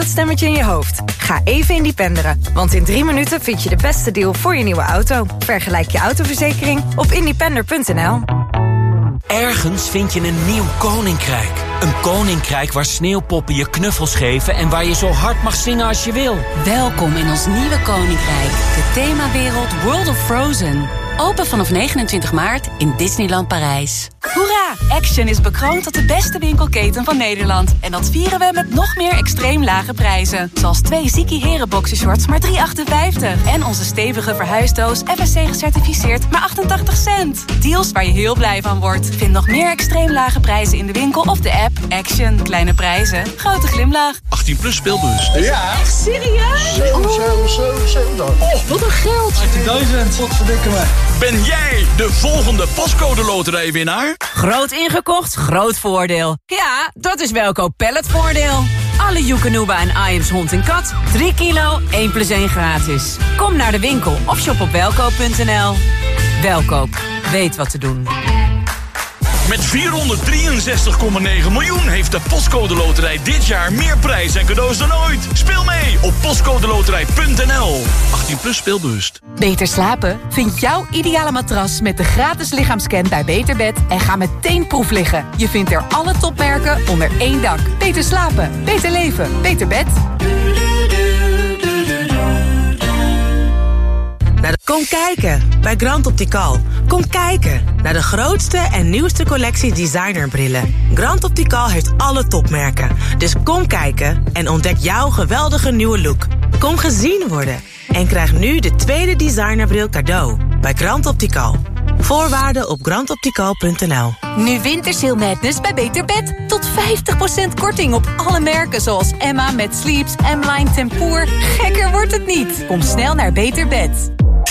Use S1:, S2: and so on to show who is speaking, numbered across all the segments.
S1: dat stemmetje in je hoofd. Ga even independeren, want in drie minuten vind je de beste deal voor je nieuwe auto. Vergelijk je autoverzekering op independer.nl.
S2: Ergens vind je een nieuw koninkrijk. Een koninkrijk waar sneeuwpoppen je knuffels geven... en waar je zo hard mag zingen als je wil.
S3: Welkom in ons nieuwe koninkrijk. De themawereld World of Frozen. Open vanaf 29 maart in Disneyland Parijs.
S4: Hoera! Action is bekroond tot de beste winkelketen van Nederland. En dat vieren we met nog meer extreem lage prijzen. Zoals twee Ziki Heren boxershorts maar 3,58. En onze stevige verhuisdoos FSC gecertificeerd maar 88 cent. Deals waar je heel blij van wordt. Vind nog meer extreem lage prijzen in de winkel of de app. Action. Kleine prijzen. Grote glimlach.
S5: 18 plus speelbus.
S6: Ja.
S4: Echt serieus?
S6: 7, 7, 7, 7.
S4: Oh, wat een geld.
S6: 18.000. Wat verdikke me.
S5: Ben jij de volgende pascode loterijwinnaar?
S7: Groot ingekocht, groot voordeel. Ja, dat is Welkoop Palletvoordeel. Alle Joekanuba en Iams hond en kat. 3 kilo, 1 plus 1 gratis. Kom naar de winkel of shop op welkoop.nl. Welkoop, weet wat te doen.
S5: Met 463,9 miljoen heeft de Postcode Loterij dit jaar meer prijs en cadeaus dan ooit. Speel mee op postcodeloterij.nl. 18 plus speelbewust.
S4: Beter slapen? Vind jouw ideale matras met de gratis lichaamscan bij Beterbed en ga meteen proef liggen. Je vindt er alle topmerken onder één dak. Beter slapen, beter leven, beter bed.
S8: Kom kijken bij Grand Optical. Kom kijken naar de grootste en nieuwste collectie designerbrillen. Grand Optical heeft alle topmerken. Dus kom kijken en ontdek jouw geweldige nieuwe look. Kom gezien worden en krijg nu de tweede designerbril cadeau bij Grand Optical. Voorwaarden op grandoptical.nl
S4: Nu Wintersail Madness bij Beter Bed. Tot 50% korting op alle merken zoals Emma met Sleeps, M-Line Tempoor. Gekker wordt het niet. Kom snel naar Beter Bed.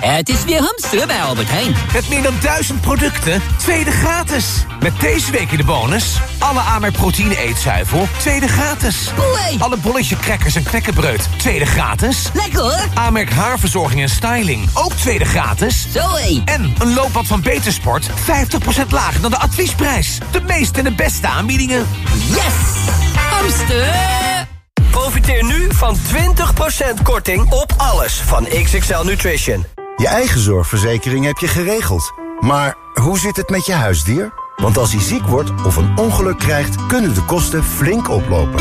S9: Het is weer hamsteren bij Albert Heijn.
S10: Met meer dan duizend producten, tweede gratis. Met deze week in de bonus... alle Amerk proteïne eetzuivel, tweede gratis. Alle bolletje crackers en knekkenbreud, tweede gratis.
S9: Lekker hoor.
S10: Amerk haarverzorging en styling, ook tweede gratis.
S9: Zoé.
S10: En een loopbad van Betersport, 50% lager dan de adviesprijs. De meeste en de beste aanbiedingen.
S9: Yes! Hamster!
S11: Profiteer nu van 20% korting op alles van XXL Nutrition.
S12: Je eigen zorgverzekering heb je geregeld. Maar hoe zit het met je huisdier? Want als hij ziek wordt of een ongeluk krijgt, kunnen de kosten flink oplopen.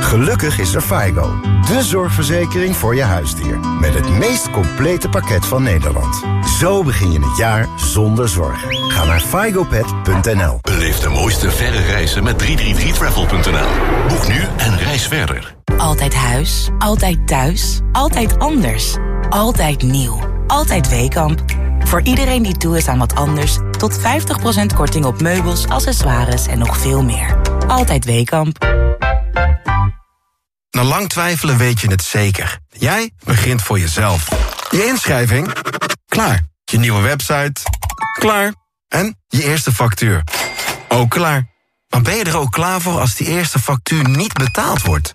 S12: Gelukkig is er FIGO, de zorgverzekering voor je huisdier. Met het meest complete pakket van Nederland. Zo begin je het jaar zonder zorgen. Ga naar figopet.nl
S13: Beleef de mooiste verre reizen met 333travel.nl. Boek nu en reis verder.
S3: Altijd huis, altijd thuis, altijd anders. Altijd nieuw, altijd Weekamp. Voor iedereen die toe is aan wat anders... tot 50% korting op meubels, accessoires en nog veel meer. Altijd Weekamp.
S14: Na lang twijfelen weet je het zeker. Jij begint voor jezelf. Je inschrijving? Klaar. Je nieuwe website? Klaar. En je eerste factuur? Ook klaar. Maar ben je er ook klaar voor als die eerste factuur niet betaald wordt?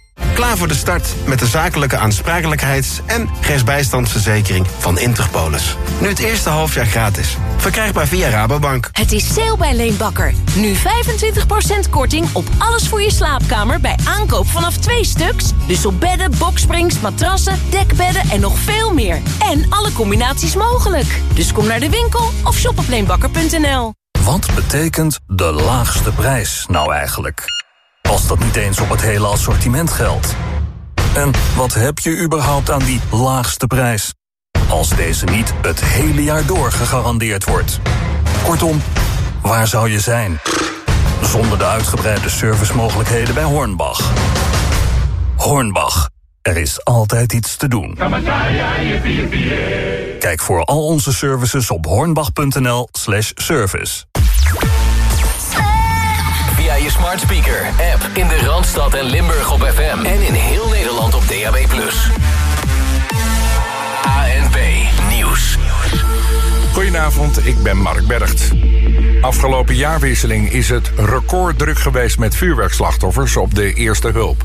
S14: Klaar voor de start met de zakelijke aansprakelijkheids- en rechtsbijstandsverzekering van Interpolis. Nu het eerste halfjaar gratis. Verkrijgbaar via Rabobank.
S15: Het is sale bij Leenbakker. Nu 25% korting op alles voor je slaapkamer bij aankoop vanaf twee stuks. Dus op bedden, boksprings, matrassen, dekbedden en nog veel meer. En alle combinaties mogelijk. Dus kom naar de winkel of shop op leenbakker.nl.
S16: Wat betekent de laagste prijs nou eigenlijk? Als dat niet eens op het hele assortiment geldt. En wat heb je überhaupt aan die laagste prijs? Als deze niet het hele jaar door gegarandeerd wordt. Kortom, waar zou je zijn? Zonder de uitgebreide servicemogelijkheden bij Hornbach. Hornbach, er is altijd iets te doen. Kijk voor al onze services op hornbach.nl
S17: smart speaker, app in de Randstad en Limburg op FM. En in heel Nederland op DAB+. ANP
S18: Goedenavond, ik ben Mark Bergt. Afgelopen jaarwisseling is het recorddruk geweest met vuurwerkslachtoffers op de eerste hulp.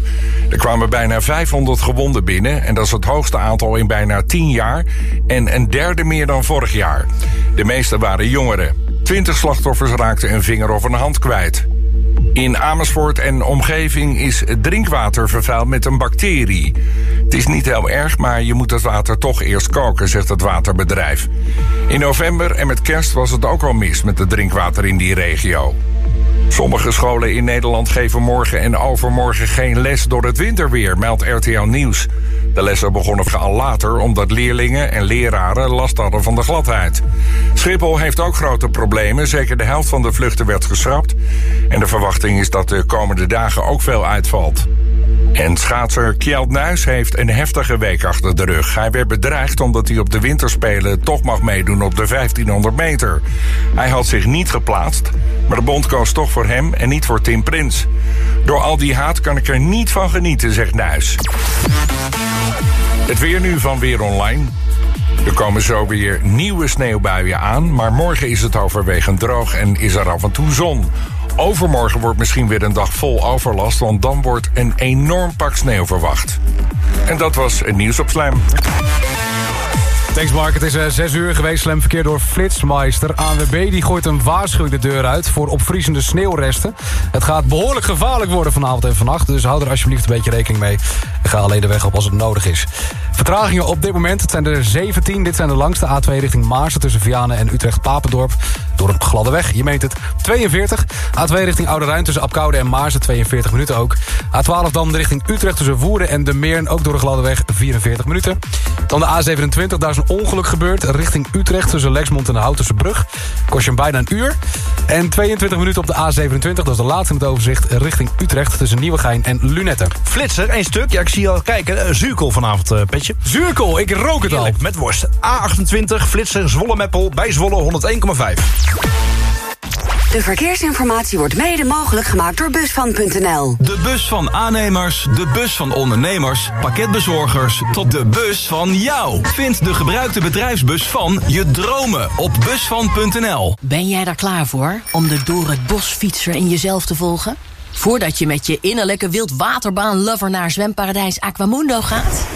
S18: Er kwamen bijna 500 gewonden binnen en dat is het hoogste aantal in bijna 10 jaar en een derde meer dan vorig jaar. De meeste waren jongeren. 20 slachtoffers raakten een vinger of een hand kwijt. In Amersfoort en omgeving is drinkwater vervuild met een bacterie. Het is niet heel erg, maar je moet het water toch eerst koken, zegt het waterbedrijf. In november en met kerst was het ook al mis met het drinkwater in die regio. Sommige scholen in Nederland geven morgen en overmorgen geen les door het winterweer, meldt RTL Nieuws. De lessen begonnen al later omdat leerlingen en leraren last hadden van de gladheid. Schiphol heeft ook grote problemen. Zeker de helft van de vluchten werd geschrapt. En de verwachting is dat de komende dagen ook veel uitvalt. En schaatser Kjeld Nuis heeft een heftige week achter de rug. Hij werd bedreigd omdat hij op de winterspelen toch mag meedoen op de 1500 meter. Hij had zich niet geplaatst, maar de bond koos toch voor hem en niet voor Tim Prins. Door al die haat kan ik er niet van genieten, zegt Nuis. Het weer nu van Weer Online. Er komen zo weer nieuwe sneeuwbuien aan, maar morgen is het overwegend droog en is er af en toe zon. Overmorgen wordt misschien weer een dag vol overlast, want dan wordt een enorm pak sneeuw verwacht. En dat was het nieuws op Slam.
S19: Thanks Mark, het is uh, 6 uur geweest. Slam verkeer door Flitsmeister. ANWB die gooit een waarschuwing de deur uit voor opvriezende sneeuwresten. Het gaat behoorlijk gevaarlijk worden vanavond en vannacht. Dus hou er alsjeblieft een beetje rekening mee. En ga alleen de weg op als het nodig is. Vertragingen op dit moment, het zijn er 17. Dit zijn de langste A2 richting Maarsen tussen Vianen en Utrecht-Papendorp. Door een gladde weg, je meent het. 42. A2 richting Oude Rijn tussen Apkoude en Maarsen, 42 minuten ook. A12 dan richting Utrecht tussen Woerden en De Meern, ook door de gladde weg, 44 minuten. Dan de A27, daar is een ongeluk gebeurd richting Utrecht tussen Lexmond en de Houtense Brug. Kost je hem bijna een uur. En 22 minuten op de A27, dat is de laatste in het overzicht, richting Utrecht tussen Nieuwegein en Lunetten.
S20: Flitser, één stuk. Ja, ik zie je al kijken. Uh, Zuurkool vanavond, uh, Petje.
S19: Zuurkool, ik rook het
S20: Heerlijk,
S19: al.
S20: met worst. A28, Flitser, Zwolle Meppel, bij Zwolle 101,5.
S21: De verkeersinformatie wordt mede mogelijk gemaakt door Busvan.nl.
S22: De bus van aannemers, de bus van ondernemers, pakketbezorgers... tot de bus van jou. Vind de gebruikte bedrijfsbus van je dromen op busvan.nl.
S15: Ben jij daar klaar voor om de door het bos fietser in jezelf te volgen? Voordat je met je innerlijke wildwaterbaan-lover naar zwemparadijs Aquamundo gaat?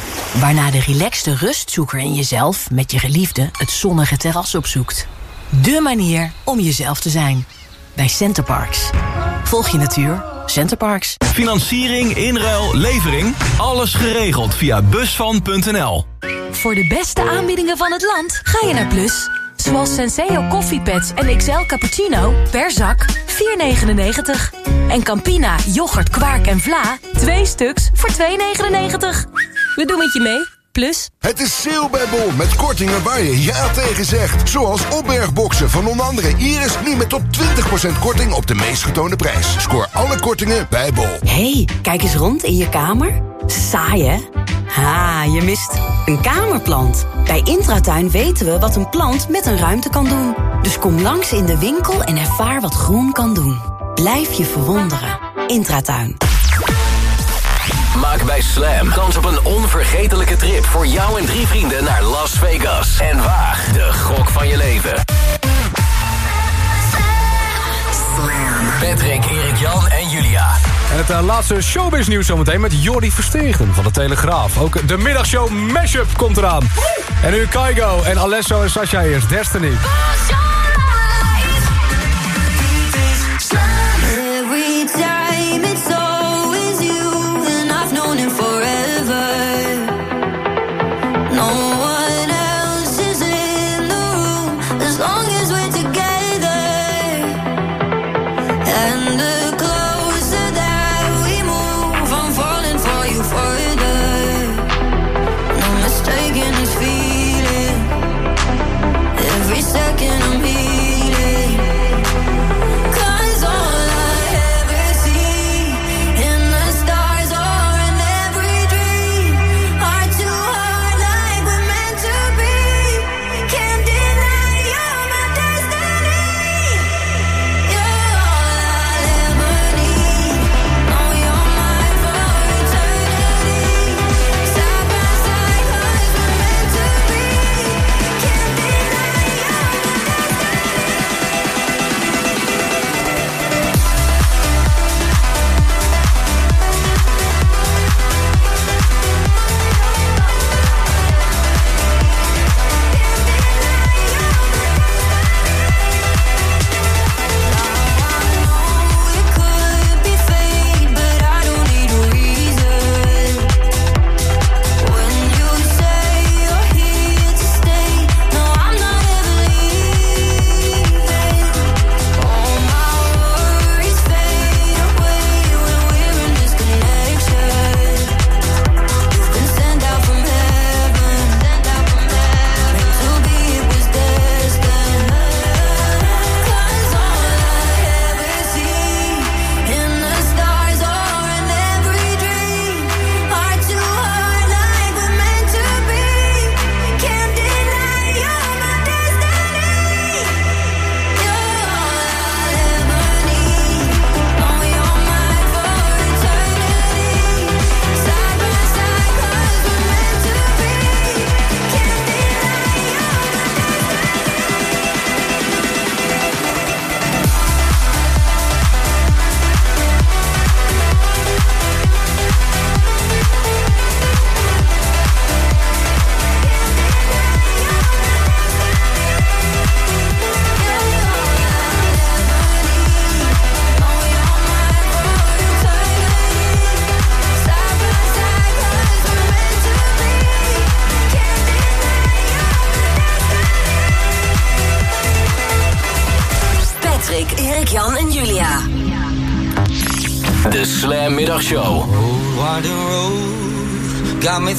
S15: Waarna de relaxte rustzoeker in jezelf met je geliefde het zonnige terras opzoekt. De manier om jezelf te zijn. Bij Centerparks. Volg je natuur. Centerparks.
S22: Financiering, inruil, levering. Alles geregeld via busvan.nl.
S23: Voor de beste aanbiedingen van het land ga je naar Plus. Zoals Senseo koffiepads en XL cappuccino per zak 4,99. En Campina, yoghurt, kwark en vla 2 stuks voor 2,99. We doen het je mee. Plus.
S24: Het is sale bij Bol met kortingen waar je ja tegen zegt. Zoals opbergboxen van onder andere Iris nu met tot 20% korting op de meest getoonde prijs. Scoor alle kortingen bij Bol.
S21: hey, kijk eens rond in je kamer. Saai hè? Ha, je mist een kamerplant. Bij Intratuin weten we wat een plant met een ruimte kan doen. Dus kom langs in de winkel en ervaar wat groen kan doen. Blijf je verwonderen. Intratuin.
S17: Maak bij Slam kans op een onvergetelijke trip voor jou en drie vrienden naar Las Vegas. En waag de gok van je leven. Patrick, Erik Jan en Julia.
S19: En het uh, laatste showbiz nieuws zometeen met Jordi Verstegen van de Telegraaf. Ook de middagshow Mashup komt eraan. En nu Kaigo en Alesso en Sasha eerst Destiny.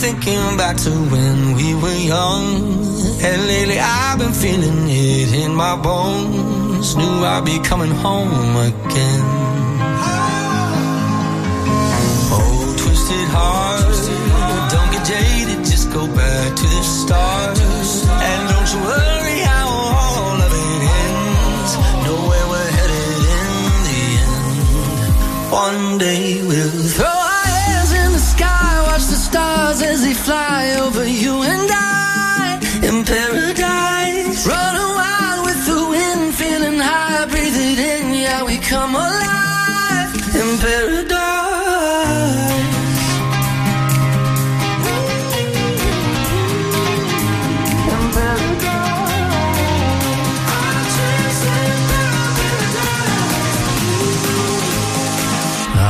S25: Thinking back to when we were young. And lately I've been feeling it in my bones. Knew I'd be coming home again. Oh, twisted heart, don't get jaded, just go back to the start. And don't you worry how all of it ends. Know where we're headed in the end. One day we'll fly over you and I in paradise. Running wild with the wind, feeling high, breathe it in, yeah, we come alive in paradise.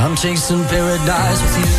S25: I'm chasing paradise with you.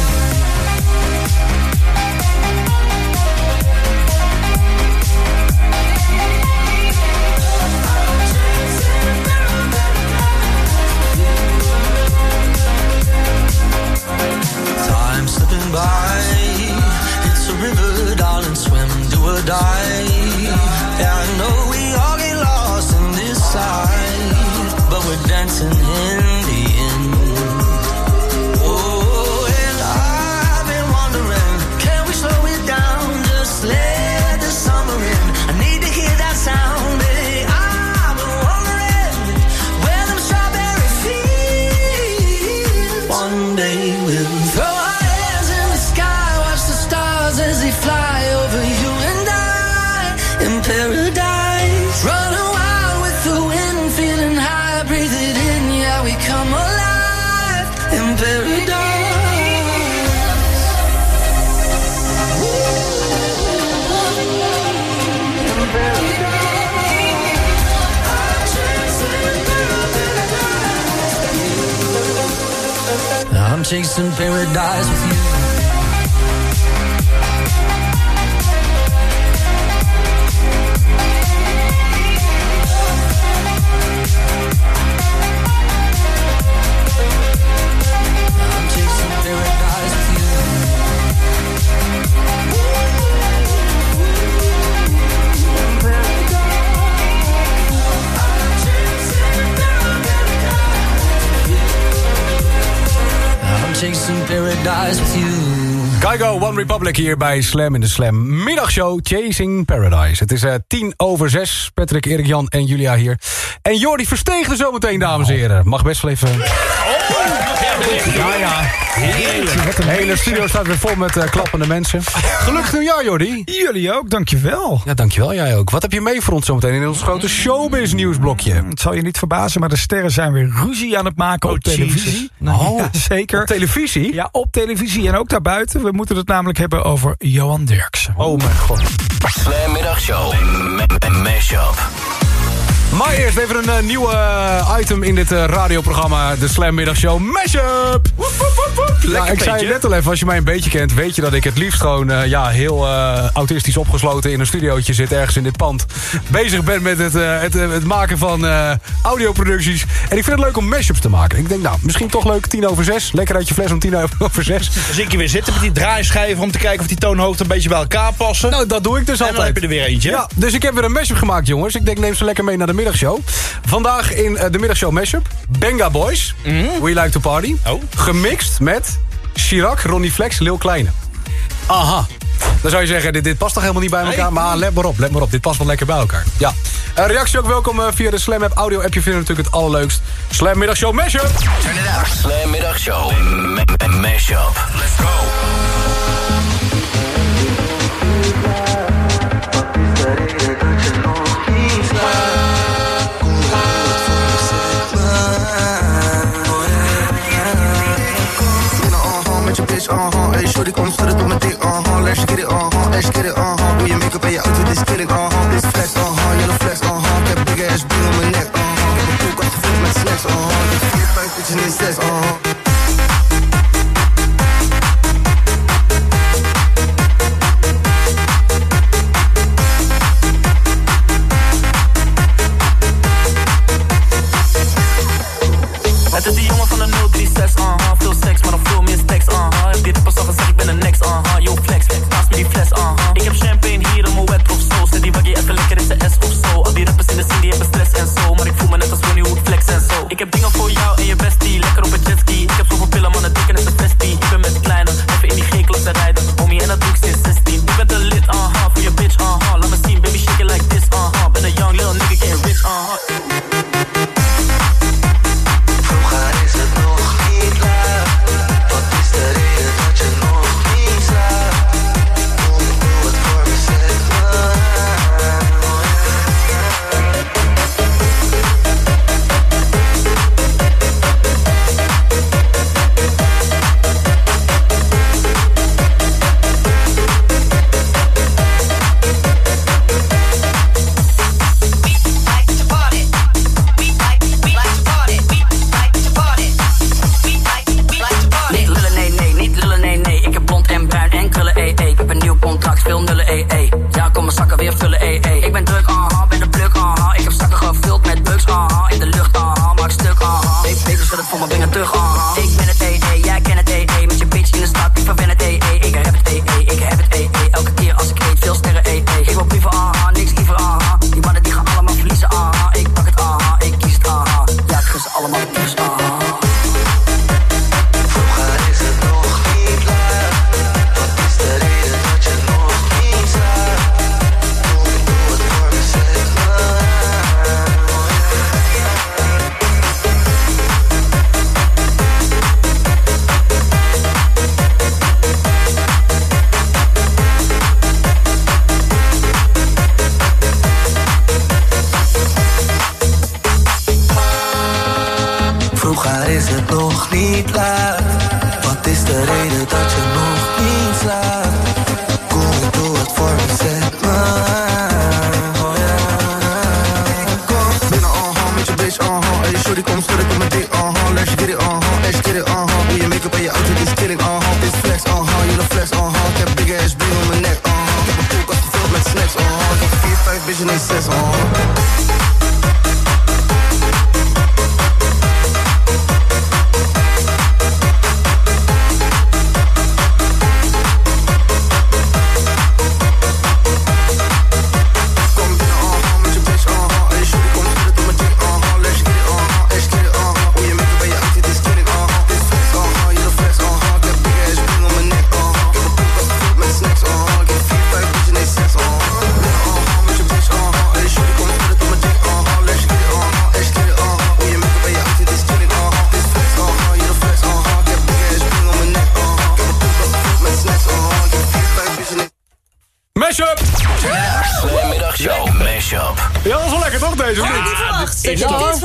S19: Hier bij Slam in de Slam middagshow Chasing Paradise. Het is eh, tien over zes. Patrick, Erik, Jan en Julia hier. En Jordi versteeg er zometeen, dames en heren. Mag best wel even... Ja, ja. De hele studio staat weer vol met eh, klappende mensen. Gelukkig nieuwjaar, Jordi.
S26: Jullie ook, dankjewel.
S19: Ja, dankjewel, jij ook. Wat heb je mee voor ons zometeen in ons grote showbiz nieuwsblokje?
S26: Het zal je niet verbazen, maar de sterren zijn weer ruzie aan het maken op televisie.
S19: Oh,
S26: ja, zeker.
S19: Op televisie?
S26: Ja, op televisie en ook daarbuiten. We moeten het namelijk hebben over Johan Derksen.
S19: Oh mijn god.
S17: Slam Middagshow. M- Mashup.
S19: Maar eerst even een eh, nieuwe eh, item in dit eh, radioprogramma. De Slam Middagshow Mashup. Ja, ik zei het net al even, als je mij een beetje kent... weet je dat ik het liefst gewoon ja, heel autistisch opgesloten... in een studiootje zit ergens in dit pand. Bezig ben met het, het, het maken van audioproducties. En ik vind het leuk om mashups te maken. Ik denk, nou, misschien toch leuk, tien over zes. Lekker uit je fles om tien over zes.
S20: Dan ik je weer zitten met die draaischijven... om te kijken of die toonhoogte een beetje bij elkaar passen.
S19: Nou, dat doe ik dus
S20: en
S19: altijd.
S20: dan heb je er weer eentje.
S19: Ja, dus ik heb weer een mashup gemaakt, jongens. Ik denk, neem ze lekker mee naar de middagshow. Vandaag in eh, de middagshow mashup. Benga Boys, We Like to Party. Gemixt met Chirac, Ronnie Flex, Lil Kleine. Aha. Dan zou je zeggen, dit, dit past toch helemaal niet bij elkaar? Maar let maar op, let maar op. Dit past wel lekker bij elkaar. Ja. Eh, reactie ook welkom eh, via de Slam App audio appje. Vinden we natuurlijk het allerleukst. Slam Middagshow Mashup.
S17: Turn it up. Slam Middagshow. Mashup. Let's go.
S27: Uh-huh. Hey, shorty, kom schudden tot mijn dik, uh-huh. Let's get it, uh-huh, let's get it, uh-huh. Doe je make-up en je auto, dit is killing, uh-huh. Dit is flex, uh-huh, yellow flex, uh-huh. Ik heb big ass bling om mijn nek, uh-huh. Ik heb een koelkast gevuld met snacks, uh-huh. Ik heb vier, vijf bitches in zes, uh-huh
S28: is het nog niet laat? Wat is de reden dat je nog niet slaapt? Kom, ik doe het voor me, zet me aan. Oh.
S27: Kom binnen, uh-huh, met je bitch, uh-huh. Hey, shorty, kom schudden op mijn dik, uh-huh. Let's get it, uh-huh, let's get it, uh-huh. Hoe je make-up en je outfit is killing, uh-huh. Dit flex, uh-huh, de flex, uh-huh. Ik heb big ass bling om mijn nek, uh-huh. Ik heb een koelkast gevuld met snacks, uh-huh. Ik heb 4, 5 vision en 6, uh-huh.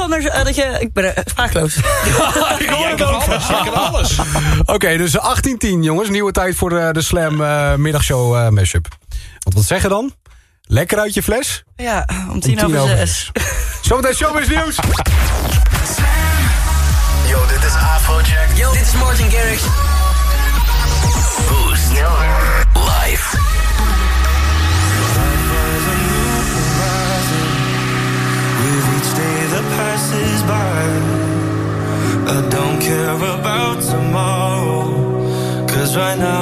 S19: Ja.
S29: eh, dat je, ik ben eh, spraakloos.
S19: Ik hoor het ook.
S20: alles.
S19: Oké, dus 18-10 jongens. Nieuwe tijd voor de, de Slam eh, middagshow eh, mashup. Wat wat zeggen dan? Lekker uit je fles?
S29: Ja, om tien, over zes.
S19: Zometeen showbiz nieuws.
S17: Yo, dit is Afrojack.
S29: Yo, dit is Martin Garrix.
S28: Passes by, I don't care about tomorrow. Cause right now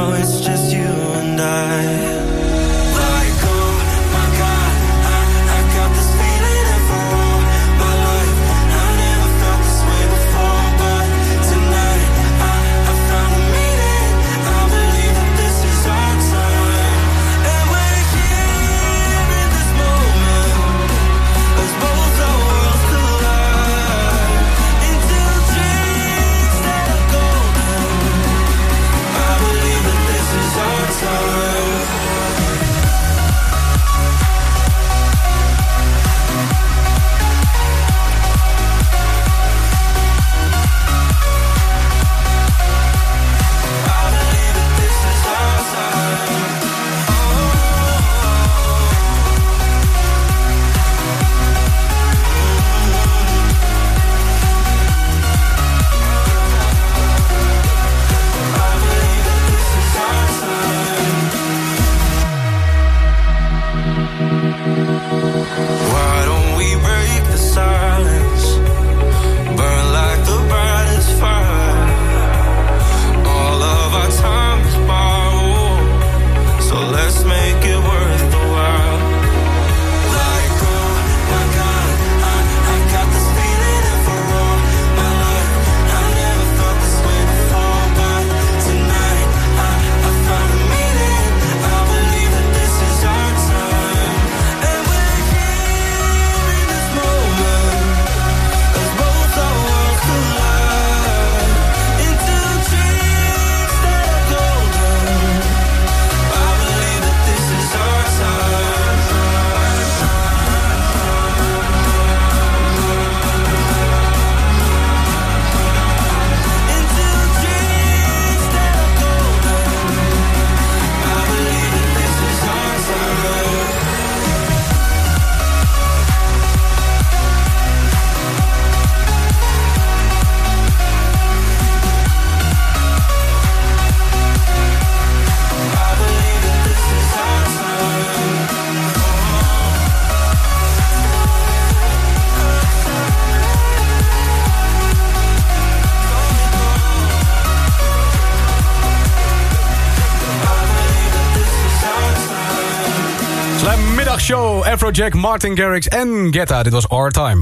S19: Afrojack, Martin Garrix en Getta. Dit was Our Time.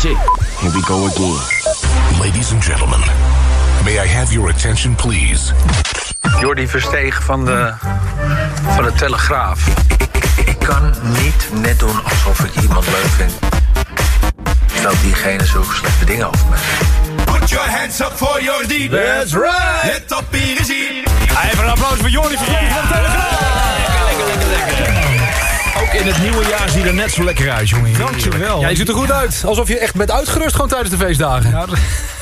S30: Shit. Here we go again.
S24: Ladies and gentlemen, may I have your attention, please?
S2: Jordi Versteeg van de, van de Telegraaf. Ik kan niet net doen alsof ik iemand leuk vind. Terwijl diegene zulke slechte dingen over mij.
S28: Put your hands up for Jordi.
S2: That's right.
S28: Let op hier is hier.
S19: Even een applaus voor Jordi Versteeg van de Telegraaf.
S20: Ook in in het nieuwe jaar zie je er net zo lekker uit, jongen.
S26: Dankjewel.
S19: Ja, je ziet er goed uit. Alsof je echt bent uitgerust gewoon tijdens de feestdagen.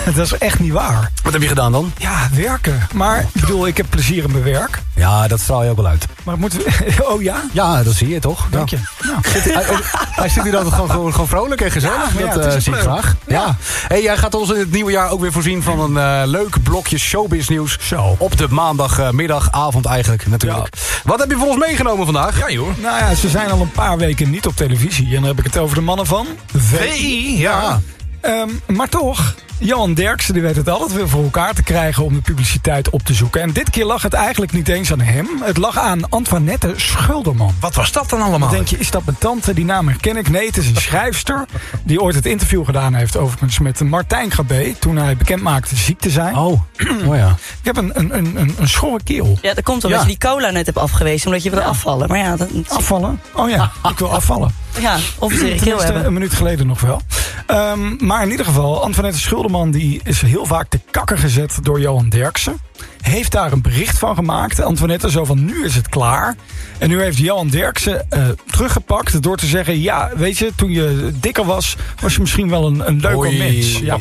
S26: dat is echt niet waar.
S19: Wat heb je gedaan dan?
S26: Ja, werken. Maar ik bedoel, ik heb plezier in mijn werk.
S19: Ja, dat straal je ook wel uit.
S26: Maar moeten we... Oh ja?
S19: Ja, dat zie je toch?
S26: Dank je. Nou.
S19: Zit hij, hij- zit hier altijd gewoon, gewoon, gewoon vrolijk en gezellig.
S26: Ja, ja,
S19: dat eh, zie ik graag. Ja.
S26: Ja.
S19: Hey, jij gaat ons in het nieuwe jaar ook weer voorzien van een eh, leuk blokje showbiz nieuws.
S26: Zo.
S19: Op de maandagmiddag, avond eigenlijk natuurlijk. Wat heb je voor ons meegenomen vandaag?
S20: Ja, joh.
S26: Nou ja, ze zijn al een paar weken niet op televisie. En dan heb ik het over de mannen van...
S20: VI, ja.
S26: Ehm, maar toch, Johan Derksen die weet het altijd weer voor elkaar te krijgen om de publiciteit op te zoeken. En dit keer lag het eigenlijk niet eens aan hem. Het lag aan Antoinette Schulderman.
S20: Wat was dat dan allemaal?
S26: Dan denk je, is dat mijn tante? Die naam herken ik. Nee, het is een schrijfster die ooit het interview gedaan heeft overigens met Martijn Gabé. Toen hij bekend maakte ziek te zijn.
S19: Oh, oh ja.
S26: Ik heb een, een, een, een, een schorre keel.
S29: Ja, dat komt omdat
S26: Ja.
S29: je die cola net hebt afgewezen. Omdat je wil afvallen. Maar ja, dat,
S26: Afvallen? Oh ja, ik wil afvallen.
S29: ja of een zere keel hebben.
S26: een minuut geleden nog wel. Ehm, maar in ieder geval, Antoinette Schulderman die is heel vaak te kakker gezet door Johan Derksen. Heeft daar een bericht van gemaakt. Antoinette zo van, nu is het klaar. En nu heeft Johan Derksen eh, teruggepakt door te zeggen... ja, weet je, toen je dikker was, was je misschien wel een, een leuker
S19: Oei.
S26: mens. Ja,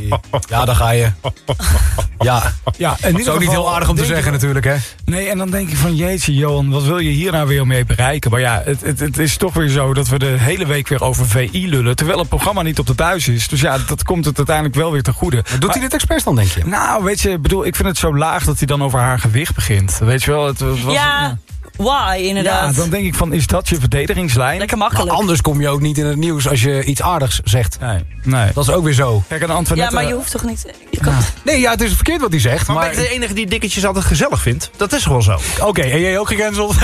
S19: Ja, daar ga je. Ja,
S26: ja in ieder
S19: is ook niet heel aardig om te zeggen natuurlijk, hè?
S26: Nee, en dan denk ik van jeetje Johan, wat wil je hier nou weer mee bereiken? Maar ja, het, het, het is toch weer zo dat we de hele week weer over VI lullen. Terwijl het programma niet op de buis is. Dus ja, dat komt het uiteindelijk wel weer te goede.
S19: Doet hij dit expres dan, denk je?
S26: Nou, weet je, bedoel, ik vind het zo laag dat hij dan over haar gewicht begint. Weet je wel, het, het was,
S29: Ja, why
S26: ja,
S29: inderdaad.
S26: dan denk ik van, is dat je verdedigingslijn?
S29: Lekker
S19: Maar
S29: makkelijk.
S19: anders kom je ook niet in het nieuws als je iets aardigs zegt.
S26: Nee, nee.
S19: Dat is ook weer zo.
S26: Kijk,
S29: ja,
S26: Antoinette...
S29: maar je hoeft toch niet... Je kan,
S19: Nee, ja, het is verkeerd wat hij zegt.
S20: Maar
S19: Maar,
S20: ben ik de enige die dikketjes altijd gezellig vindt? Dat is gewoon zo.
S19: Oké, en jij ook gecanceld?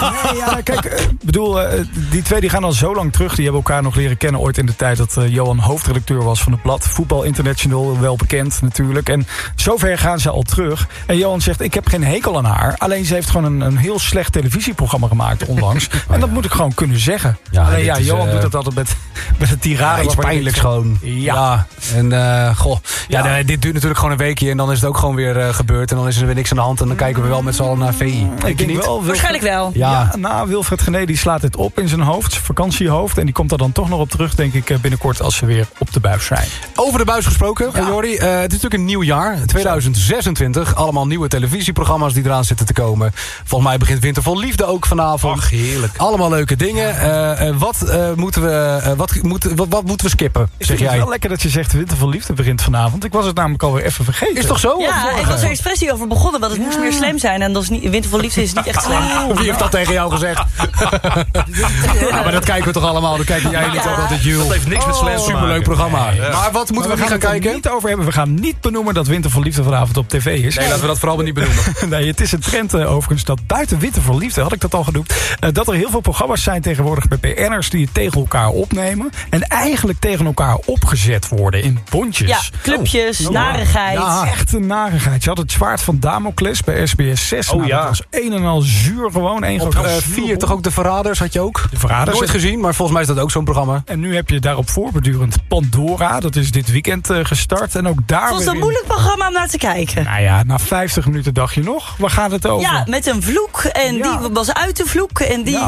S26: Nee, ja, kijk, ik bedoel, eh, die twee die gaan al zo lang terug. Die hebben elkaar nog leren kennen ooit in de tijd dat eh, Johan hoofdredacteur was van het blad. Voetbal International, wel bekend natuurlijk. En zover gaan ze al terug. En Johan zegt, ik heb geen hekel aan haar. Alleen ze heeft gewoon een, een heel slecht televisieprogramma gemaakt onlangs. en dat moet ik gewoon kunnen zeggen.
S19: Ja,
S26: Alleen ja,
S19: is,
S26: Johan
S19: eh,
S26: doet dat altijd met, met een tirade.
S19: Ja, iets pijnlijks
S26: van,
S19: gewoon.
S26: Ja.
S19: En eh, goh. Ja,
S26: Ja.
S19: nee, dit duurt natuurlijk gewoon een weekje en dan is het ook gewoon weer eh, gebeurd. En dan is er weer niks aan de hand en dan kijken we wel met z'n allen naar VI.
S26: Ik
S19: Denk niet?
S26: wel, Wilfred-
S29: waarschijnlijk wel.
S19: Ja.
S26: Ja, nou, Wilfred Gené die slaat dit op in zijn hoofd, zijn vakantiehoofd. En die komt er dan toch nog op terug, denk ik, binnenkort als ze weer op de buis zijn.
S19: Over de buis gesproken, Jordi. eh, het is natuurlijk een nieuw jaar, 2026. Allemaal nieuwe televisieprogramma's die eraan zitten te komen. Volgens mij begint Winter vol Liefde ook vanavond.
S20: Ach, heerlijk.
S19: Allemaal leuke dingen. Eh, eh, wat, eh, moeten we, wat, moeten, wat, wat moeten we skippen,
S26: Ik
S19: zeg
S26: vind het
S19: jij?
S26: wel lekker dat je zegt Winter van Liefde begint vanavond. Ik was het namelijk alweer even vergeten.
S19: Is toch zo?
S29: Ja,
S19: Of
S29: ik was er expressie over begonnen, want het moest meer slim zijn. En dat is niet, Winter van Liefde is niet echt slim.
S19: Wie heeft dat tegen jou gezegd? ja, maar dat kijken we toch allemaal. Dan kijken jij niet ook altijd Jules.
S20: Dat heeft niks met slam te
S19: Superleuk programma.
S20: Nee, ja.
S19: Maar wat moeten
S26: Maar
S19: we,
S26: we gaan
S19: gaan
S26: het
S19: kijken?
S26: niet over hebben. We gaan niet benoemen dat Winter van Liefde vanavond op tv is.
S19: Nee, laten we dat vooral maar niet benoemen.
S26: nee, het is een trend overigens dat buiten Winter van Liefde, had ik dat al genoemd, eh, dat er heel veel programma's zijn tegenwoordig bij BN'ers die het tegen elkaar opnemen en eigenlijk tegen elkaar opgezet worden in bondjes.
S29: Ja, clubjes,
S26: Oh.
S29: narigheid.
S26: Ja, echt een narigheid. Je had het zwaard van Damocles bij SBS 6.
S20: Oh,
S26: Nou,
S20: ja.
S26: Dat was een en al zuur gewoon. Een
S19: Op
S26: grote
S19: eh,
S26: zuurbom.
S19: vier toch ook De Verraders had je ook?
S26: De Verraders.
S19: Nooit gezien, maar volgens mij is dat ook zo'n programma.
S26: En nu heb je daarop voorbedurend Pandora. Dat is dit weekend eh, gestart. En ook daar
S29: Het was
S26: weer
S29: een moeilijk programma om naar te kijken.
S26: Nou ja, na 50 minuten dacht je nog. Waar gaat het over?
S29: Ja, met een vloek. En
S26: Ja.
S29: die was uit de vloek. En die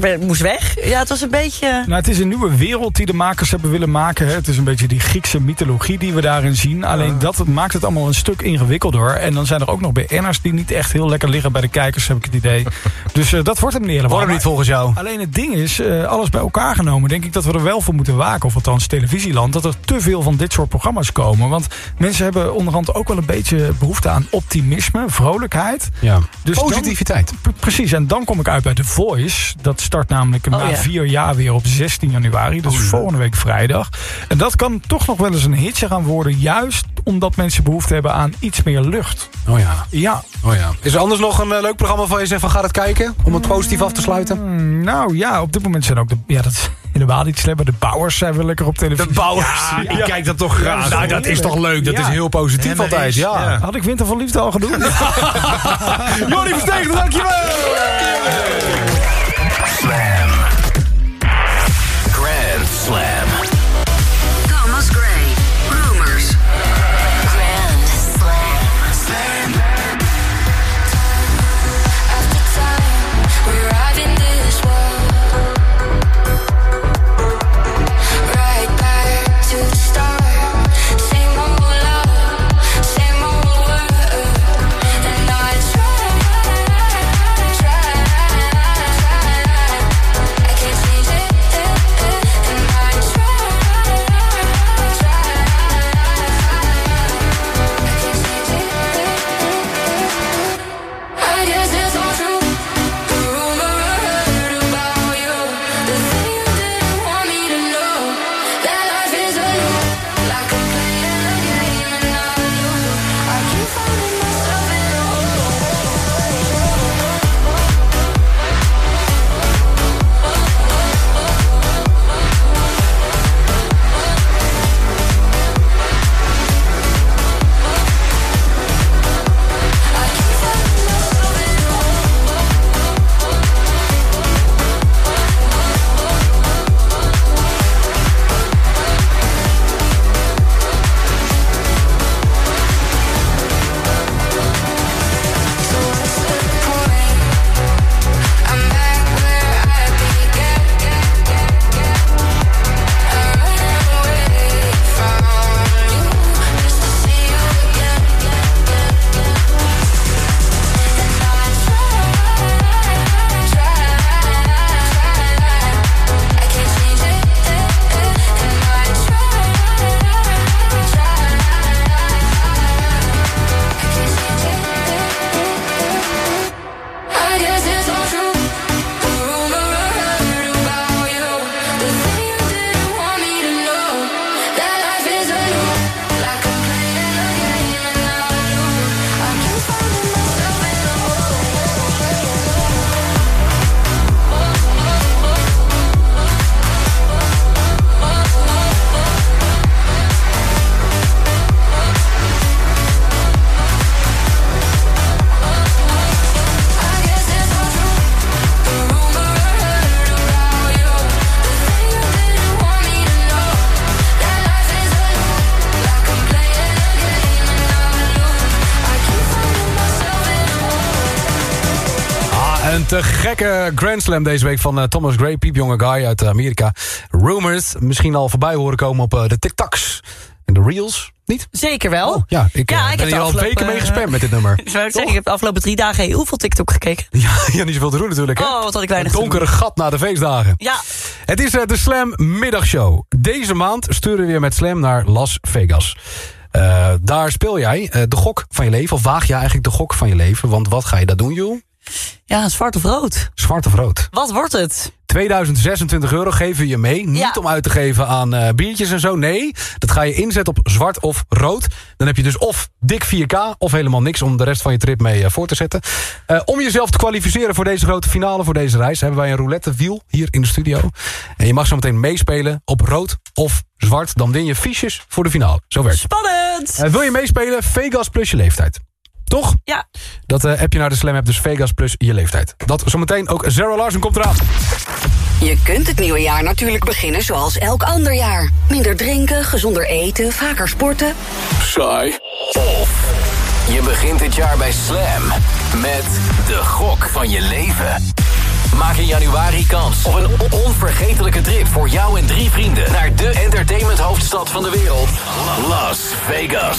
S26: Ja.
S29: moest weg. Ja, het was een beetje...
S26: Nou, het is een nieuwe wereld die de makers hebben willen maken. hè. Het is een beetje die Griekse mythologie die we daarin zien. Alleen dat maakt het allemaal een stuk ingewikkelder. En dan zijn er ook nog BN'ers die niet echt heel lekker liggen bij de kijkers, heb ik het idee. Dus eh, dat wordt hem niet helemaal.
S19: Wordt hem niet volgens jou?
S26: Alleen het ding is, eh, alles bij elkaar genomen, denk ik dat we er wel voor moeten waken. Of althans televisieland, dat er te veel van dit soort programma's komen. Want mensen hebben onderhand ook wel een beetje behoefte aan optimisme, vrolijkheid.
S19: Ja.
S26: Dus
S19: Positiviteit.
S26: Precies, en dan kom ik uit bij The Voice. Dat start namelijk na
S29: Oh, ja.
S26: vier jaar weer op 16 januari. Dus volgende week vrijdag. En dat kan toch nog wel eens een hitje gaan worden. Juist omdat mensen behoefte hebben aan iets meer lucht.
S19: Oh ja.
S26: Ja,
S19: Oh ja. Is er anders nog een eh, leuk programma van je zegt van ga het kijken? Om het positief af te sluiten?
S26: Mm, nou ja, op dit moment zijn ook de... Ja, dat helemaal niet slim. Maar de bouwers zijn wel lekker op televisie.
S19: De bouwers.
S20: Ja, ik kijk dat toch graag.
S19: Nou, dat is toch leuk. Dat
S26: Ja.
S19: is heel positief altijd. Ja.
S20: ja.
S26: Had ik Winter van Liefde al genoemd?
S19: Jordi Verstegen, dankjewel!
S17: Slam. Grand Slam.
S31: Grand Slam
S19: deze week van eh, Thomas Gray, piepjonge guy uit Amerika. Rumors, misschien al voorbij horen komen op eh, de TikToks en de Reels. Niet?
S29: Zeker wel.
S19: Oh, ja, ik,
S29: Ja,
S19: eh,
S29: ik
S19: ben
S29: heb
S19: hier al weken mee gespamd met dit nummer.
S29: Ik zou zeggen, ik heb de afgelopen drie dagen heel veel TikTok gekeken.
S19: Ja, ja, niet zoveel te doen natuurlijk. Hè?
S29: Oh, wat had ik weinig
S19: Een donkere gat na de feestdagen.
S29: Ja.
S19: Het is eh, de Slam Middagshow. Deze maand sturen we weer met Slam naar Las Vegas. Eh, daar speel jij eh, de gok van je leven. Of waag je eigenlijk de gok van je leven. Want wat ga je daar doen, Joel?
S29: Ja, zwart of rood.
S19: Zwart of rood?
S29: Wat wordt het?
S19: 2026 euro geven we je mee. Niet
S29: Ja.
S19: om uit te geven aan eh, biertjes en zo. Nee, dat ga je inzetten op zwart of rood. Dan heb je dus of dik 4K of helemaal niks... om de rest van je trip mee eh, voor te zetten. Eh, om jezelf te kwalificeren voor deze grote finale, voor deze reis... hebben wij een roulette wiel hier in de studio. En je mag zo meteen meespelen op rood of zwart. Dan win je fiches voor de finale. Zo werkt het.
S29: Spannend!
S19: Wil je meespelen? Vegas plus je leeftijd. Toch?
S29: Ja.
S19: Dat eh, heb je naar de Slam app, dus Vegas plus je leeftijd. Dat zometeen ook Zero Larsen komt eraan.
S21: Je kunt het nieuwe jaar natuurlijk beginnen zoals elk ander jaar. Minder drinken, gezonder eten, vaker sporten.
S17: Saai. Of je begint dit jaar bij Slam met de gok van je leven. Maak in januari kans op een on- onvergetelijke trip voor jou en drie vrienden naar de entertainmenthoofdstad van de wereld, Las Vegas.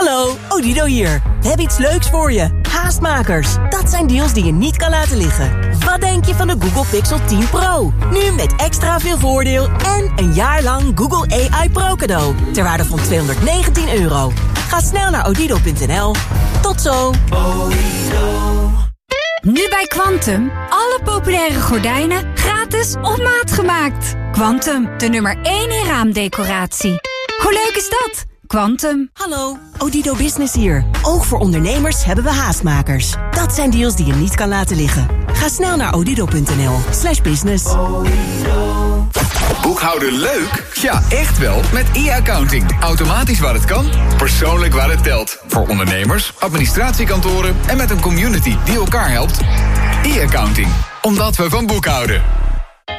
S15: Hallo, Odido hier. We hebben iets leuks voor je. Haastmakers. Dat zijn deals die je niet kan laten liggen. Wat denk je van de Google Pixel 10 Pro? Nu met extra veel voordeel en een jaar lang Google AI Pro cadeau. Ter waarde van 219 euro. Ga snel naar odido.nl. Tot zo.
S32: Nu bij Quantum. Alle populaire gordijnen gratis op maat gemaakt. Quantum, de nummer 1 in raamdecoratie. Hoe leuk is dat? Quantum.
S15: Hallo, Odido Business hier. Ook voor ondernemers hebben we haastmakers. Dat zijn deals die je niet kan laten liggen. Ga snel naar odido.nl slash business.
S33: Boekhouden leuk? Ja, echt wel. Met e-accounting. Automatisch waar het kan, persoonlijk waar het telt. Voor ondernemers, administratiekantoren en met een community die elkaar helpt. E-accounting. Omdat we van boekhouden.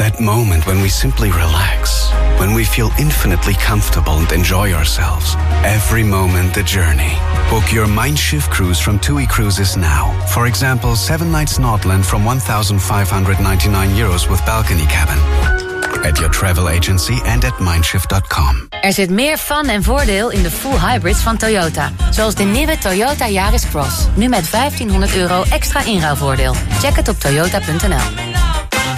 S34: That moment when we simply relax. When we feel infinitely comfortable and enjoy ourselves. Every moment the journey. Book your Mindshift cruise from TUI Cruises now. For example, 7 nights Nordland from 1,599 euros with balcony cabin. At your travel agency and at mindshift.com.
S7: Er zit meer fun en voordeel in de full hybrids van Toyota. Zoals de nieuwe Toyota Yaris Cross. Nu met 1500 euro extra inruilvoordeel. Check het op toyota.nl.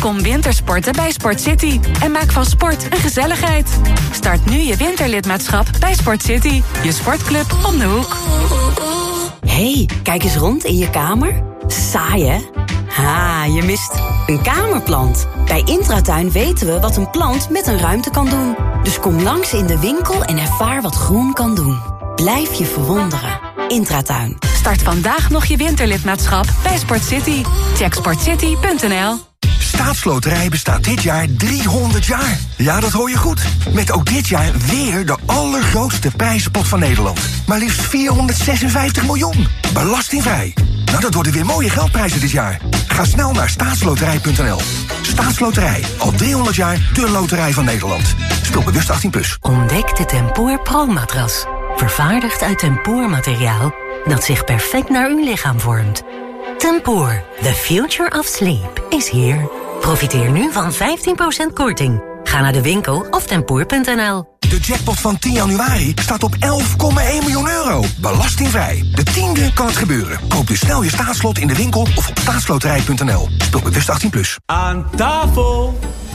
S4: Kom wintersporten bij Sport City en maak van sport een gezelligheid. Start nu je winterlidmaatschap bij Sport City, je sportclub om de hoek.
S21: hey, kijk eens rond in je kamer. Saai hè? Ha, je mist een kamerplant. Bij Intratuin weten we wat een plant met een ruimte kan doen. Dus kom langs in de winkel en ervaar wat groen kan doen. Blijf je verwonderen. Intratuin.
S4: Start vandaag nog je winterlidmaatschap bij Sport City. Check sportcity.nl
S35: Staatsloterij bestaat dit jaar 300 jaar. Ja, dat hoor je goed. Met ook dit jaar weer de allergrootste prijzenpot van Nederland. Maar liefst 456 miljoen. Belastingvrij. Nou, dat worden weer mooie geldprijzen dit jaar. Ga snel naar staatsloterij.nl. Staatsloterij. Al 300 jaar de loterij van Nederland. Speel bewust 18+. Plus.
S36: Ontdek de Tempoor Pro-matras. Vervaardigd uit tempoormateriaal dat zich perfect naar uw lichaam vormt. Tempoor, the future of sleep, is here. Profiteer nu van 15% korting. Ga naar de winkel of tempoer.nl.
S35: De jackpot van 10 januari staat op 11,1 miljoen euro. Belastingvrij. De tiende kan het gebeuren. Koop dus snel je staatslot in de winkel of op staatsloterij.nl. Speel bewust 18+. Plus.
S2: Aan tafel!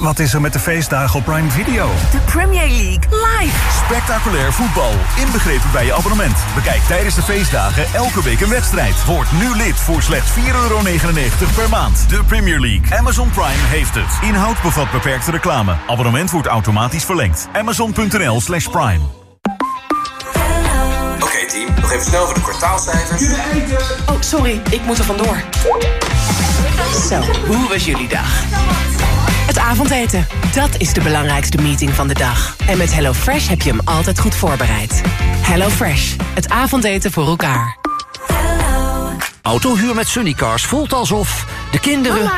S16: Wat is er met de feestdagen op Prime Video?
S15: De Premier League live.
S16: Spectaculair voetbal, inbegrepen bij je abonnement. Bekijk tijdens de feestdagen elke week een wedstrijd. Word nu lid voor slechts 4,99 per maand. De Premier League. Amazon Prime heeft het. Inhoud bevat beperkte reclame. Abonnement wordt automatisch verlengd. Amazon.nl slash prime.
S37: Oké team, nog even snel voor de kwartaalcijfers.
S38: Oh, sorry, ik moet er vandoor. Zo, hoe was jullie dag? Het avondeten, dat is de belangrijkste meeting van de dag. En met HelloFresh heb je hem altijd goed voorbereid. HelloFresh, het avondeten voor elkaar.
S34: Autohuur met Sunnycars voelt alsof de kinderen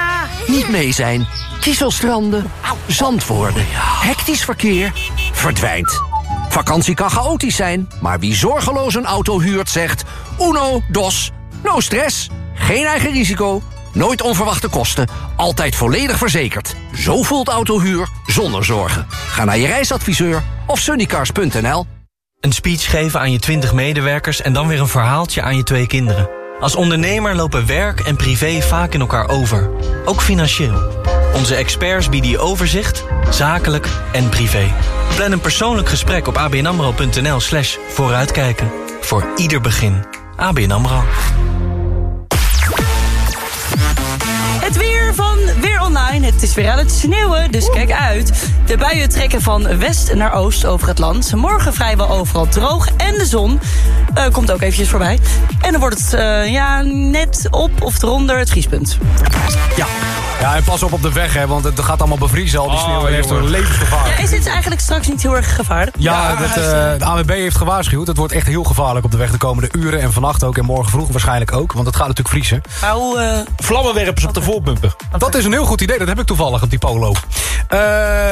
S34: niet mee zijn. Kieselstranden, zand worden, hectisch verkeer, verdwijnt. Vakantie kan chaotisch zijn, maar wie zorgeloos een auto huurt zegt... uno, dos, no stress, geen eigen risico, nooit onverwachte kosten, altijd volledig verzekerd. Zo voelt autohuur zonder zorgen. Ga naar je reisadviseur of sunnycars.nl.
S39: Een speech geven aan je 20 medewerkers en dan weer een verhaaltje aan je twee kinderen. Als ondernemer lopen werk en privé vaak in elkaar over. Ook financieel. Onze experts bieden je overzicht, zakelijk en privé. Plan een persoonlijk gesprek op abnamro.nl slash vooruitkijken. Voor ieder begin. ABN AMRO.
S29: Het weer Online. Het is weer aan het sneeuwen, dus kijk uit. De buien trekken van west naar oost over het land. Morgen vrijwel overal droog en de zon eh, komt ook eventjes voorbij. En dan wordt het eh, ja, net op of eronder het vriespunt.
S19: Ja. Ja, en pas op op de weg, hè, want het gaat allemaal bevriezen, al die
S20: Oh,
S19: sneeuw. en heeft een levensgevaar.
S29: Ja, is dit eigenlijk straks niet heel erg gevaarlijk?
S19: Ja, eh, de AWB heeft gewaarschuwd. Het wordt echt heel gevaarlijk op de weg de komende uren. En vannacht ook en morgen vroeg waarschijnlijk ook. Want het gaat natuurlijk vriezen.
S29: Nou, eh
S20: Vlammenwerpers op de voorbumper.
S19: Dat is een heel goed idee. Dat heb ik toevallig op die polo. Eh,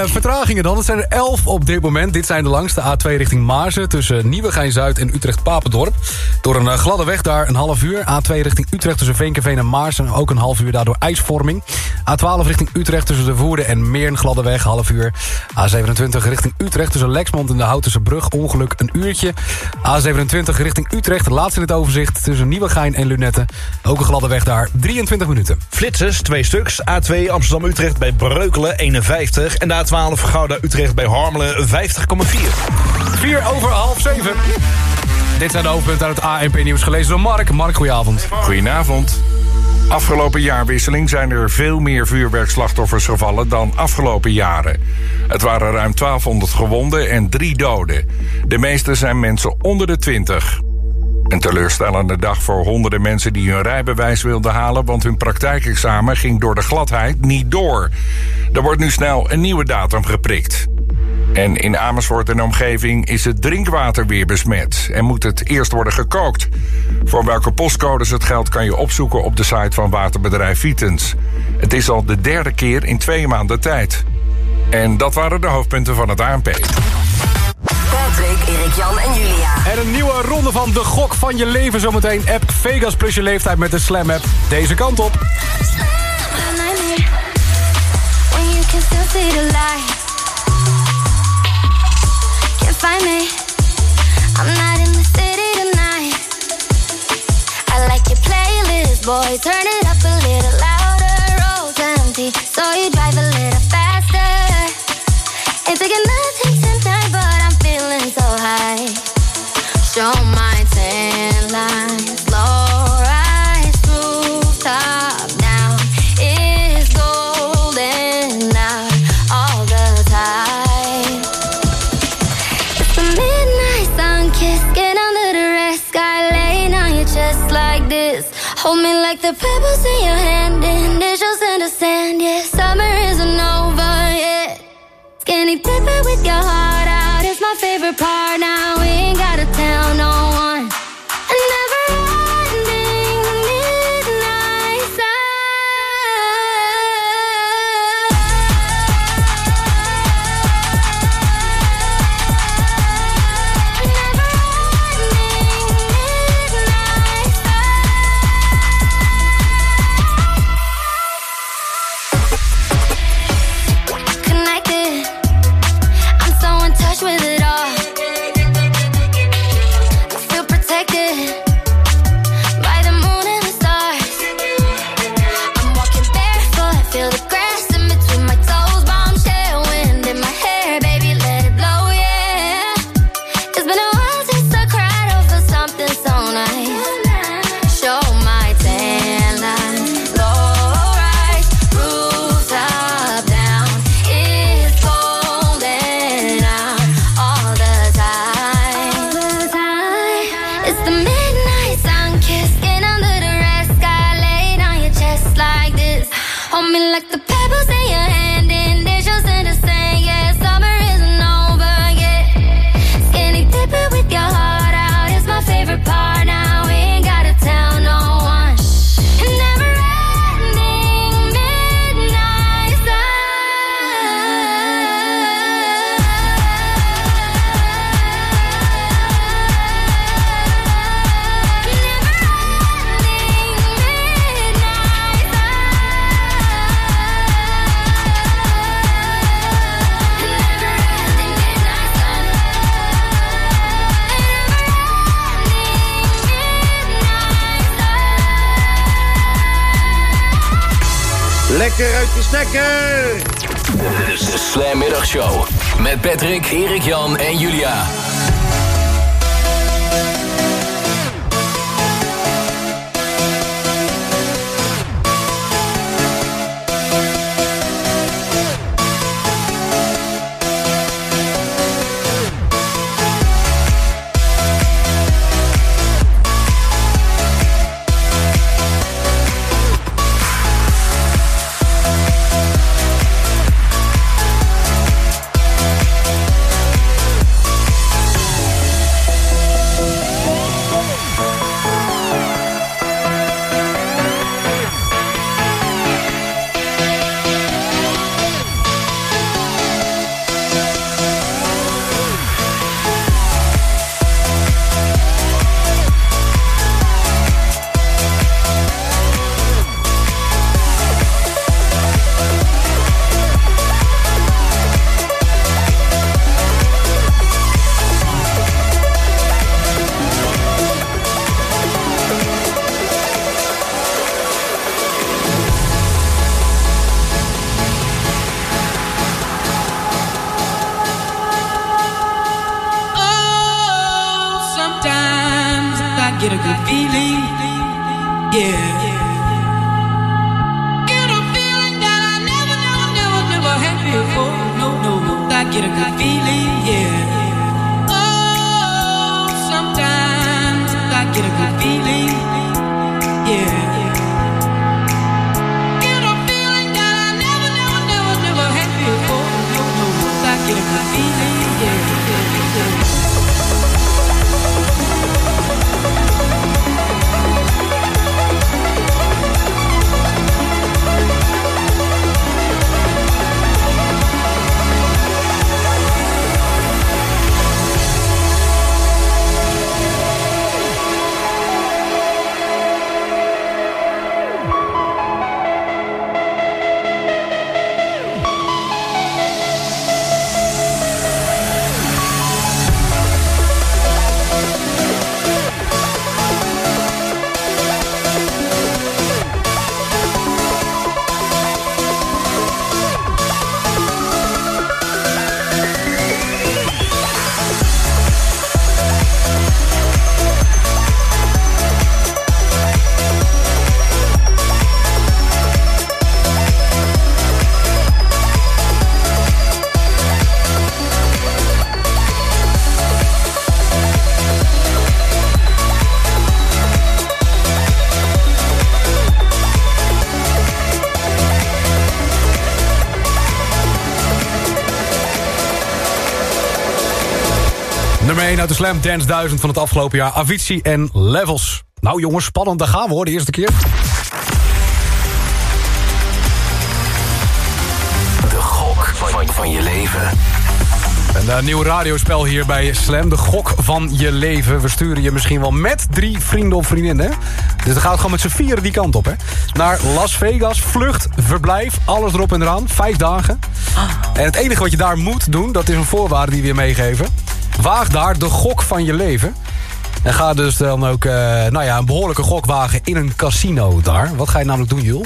S19: vertragingen dan. Het zijn er 11 op dit moment. Dit zijn de langste A2 richting Maarsen. Tussen Nieuwegein-Zuid en Utrecht-Papendorp. Door een eh, gladde weg daar een half uur. A2 richting Utrecht tussen Veenkeveen en Maarsen. Ook een half uur daardoor ijsvorming. A12 richting Utrecht tussen de Voerde en Meern. Gladde weg, half uur. A27 richting Utrecht tussen Lexmond en de Houtense Brug. Ongeluk een uurtje. A27 richting Utrecht. Laatst in het overzicht tussen Nieuwegein en Lunetten. Ook een gladde weg daar. 23 minuten.
S20: Flitsers, twee stuks. A2 Amsterdam-Utrecht bij Breukelen 51. En de A12 Gouda-Utrecht bij Harmelen 50,4.
S19: 4 over half 7. Dit zijn de hoofdpunten uit het ANP-nieuws gelezen door Mark. Mark, goedenavond.
S18: Goedenavond. Afgelopen jaarwisseling zijn er veel meer vuurwerkslachtoffers gevallen dan afgelopen jaren. Het waren ruim 1200 gewonden en drie doden. De meeste zijn mensen onder de 20. Een teleurstellende dag voor honderden mensen die hun rijbewijs wilden halen, want hun praktijkexamen ging door de gladheid niet door. Er wordt nu snel een nieuwe datum geprikt. En in Amersfoort en omgeving is het drinkwater weer besmet en moet het eerst worden gekookt. Voor welke postcodes het geldt kan je opzoeken op de site van waterbedrijf Vitens. Het is al de derde keer in twee maanden tijd. En dat waren de hoofdpunten van het ANP.
S40: Erik-Jan en Julia.
S19: En een nieuwe ronde van de gok van je leven zometeen. App Vegas plus je leeftijd met de Slam app. Deze kant op.
S41: When you can still see the light. Can't find me. I'm not in the city tonight. I like your playlist, boy. Turn it up a little louder. Roads empty, so you drive a little faster. Ain't taking nothing tonight, but High. Show my tan lines, low rise, rooftop down. It's golden out all the time. It's the midnight sun kiss, get under the red sky, laying on your chest like this. Hold me like the pebbles in your hand, my favorite part. Now
S42: uit
S43: de Slam
S19: Dance 1000 van het afgelopen jaar. Avicii en Levels. Nou jongens, spannend. Daar gaan we hoor, de eerste keer.
S43: De gok van, van je leven.
S19: Een eh, nieuw radiospel hier bij Slam. De gok van je leven. We sturen je misschien wel met drie vrienden of vriendinnen. Dus dan gaat het gewoon met z'n vieren die kant op. Hè? Naar Las Vegas, vlucht, verblijf, alles erop en eraan. Vijf dagen. En het enige wat je daar moet doen, dat is een voorwaarde die we je meegeven. Waag daar de gok van je leven. En ga dus dan ook eh, nou ja, een behoorlijke gok wagen in een casino daar. Wat ga je namelijk doen, Jul?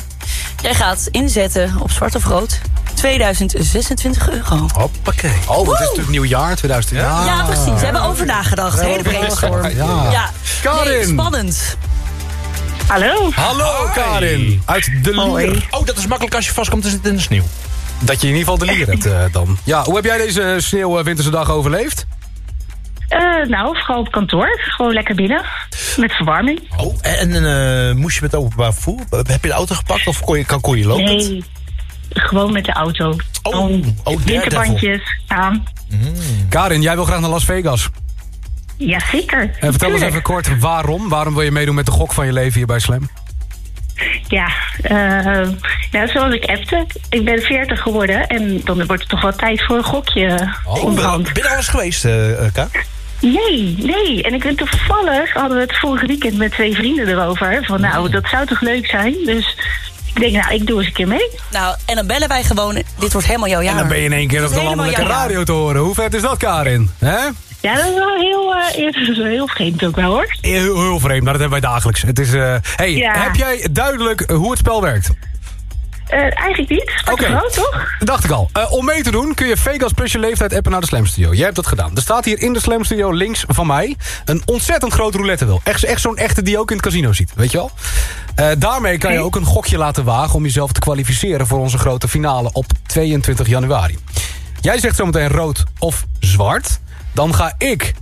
S29: Jij gaat inzetten op zwart of rood 2026 euro.
S19: Hoppakee. Oh, het is natuurlijk nieuwjaar 2020.
S29: Ja, precies. We hebben over nagedacht.
S19: We
S29: Hele brainstorm.
S19: nagedacht, ja. Karin.
S29: Nee, spannend.
S44: Hallo.
S19: Hallo Karin. Uit de Lier.
S20: Oh, dat is makkelijk als je vast komt te zitten in de sneeuw.
S19: Dat je in ieder geval de Lier hebt eh, dan. Ja, hoe heb jij deze sneeuw winterse dag overleefd?
S44: Eh, nou, vooral op kantoor. Gewoon lekker binnen. Met verwarming.
S20: Oh, en eh, moest je met openbaar vervoer? Heb je de auto gepakt of kon je, kan, kon je lopen?
S44: Nee, gewoon met de auto.
S20: Oh, oh,
S44: winterbandjes aan.
S19: Karin, jij wil graag naar Las Vegas.
S44: Jazeker.
S19: En vertel eens even kort waarom. Waarom wil je meedoen met de gok van je leven hier bij Slam?
S44: Ja, eh, nou, zoals ik appte. Ik ben 40 geworden en dan wordt het toch wel tijd voor een gokje
S20: Oh, ben je al eens geweest, Ka?
S44: Nee, nee. En ik ben toevallig, hadden we het vorige weekend met twee vrienden erover. Van nou, dat zou toch leuk zijn? Dus ik denk, nou, ik doe eens een keer mee.
S29: Nou, en dan bellen wij gewoon. Dit wordt helemaal jouw jaar.
S19: En dan ben je in één keer op de landelijke radio te horen. Hoe vet is dat, Karin? Hè?
S44: Ja, dat is wel heel, eh, dat is wel heel vreemd ook wel, hoor.
S19: Heel, heel vreemd, maar dat hebben wij dagelijks. Het is, eh, hey,
S44: Ja.
S19: heb jij duidelijk hoe het spel werkt?
S44: Eh, eigenlijk niet. Oké. Groot, toch?
S19: Dacht ik al. Eh, om mee te doen kun je Vegas plus je leeftijd appen naar de Slam Studio. Jij hebt dat gedaan. Er staat hier in de Slam Studio links van mij... een ontzettend groot roulette wil. Echt, echt zo'n echte die je ook in het casino ziet. Weet je wel? Eh, daarmee kan je ook een gokje laten wagen... om jezelf te kwalificeren voor onze grote finale op 22 januari. Jij zegt zometeen rood of zwart. Dan ga ik